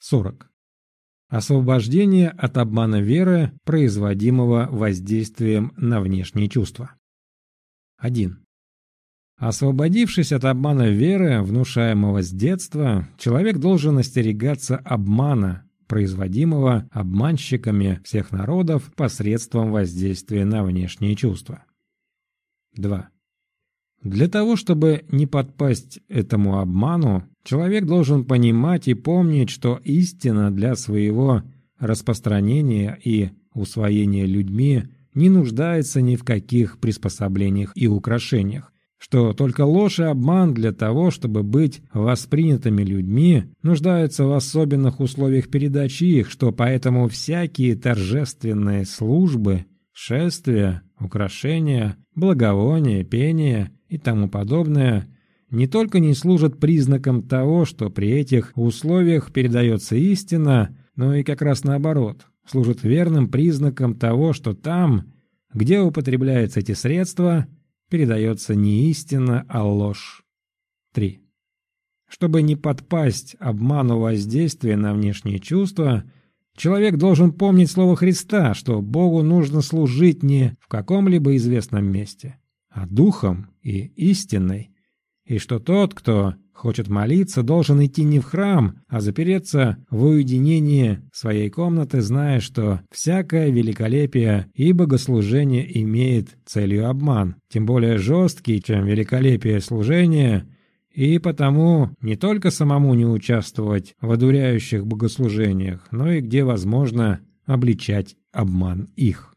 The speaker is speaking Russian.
40. Освобождение от обмана веры, производимого воздействием на внешние чувства. 1. Освободившись от обмана веры, внушаемого с детства, человек должен остерегаться обмана, производимого обманщиками всех народов посредством воздействия на внешние чувства. 2. Для того, чтобы не подпасть этому обману, человек должен понимать и помнить, что истина для своего распространения и усвоения людьми не нуждается ни в каких приспособлениях и украшениях, что только ложь и обман для того, чтобы быть воспринятыми людьми, нуждаются в особенных условиях передачи их, что поэтому всякие торжественные службы, шествия, украшения, благовония, пение и тому подобное не только не служат признаком того, что при этих условиях передается истина, но и как раз наоборот, служат верным признаком того, что там, где употребляются эти средства – передается не истина, а ложь. 3. Чтобы не подпасть обману воздействия на внешние чувства, человек должен помнить слово Христа, что Богу нужно служить не в каком-либо известном месте, а духом и истиной, и что тот, кто хочет молиться, должен идти не в храм, а запереться в уединении своей комнаты, зная, что всякое великолепие и богослужение имеет целью обман, тем более жесткий, чем великолепие служения, и потому не только самому не участвовать в одуряющих богослужениях, но и где возможно обличать обман их.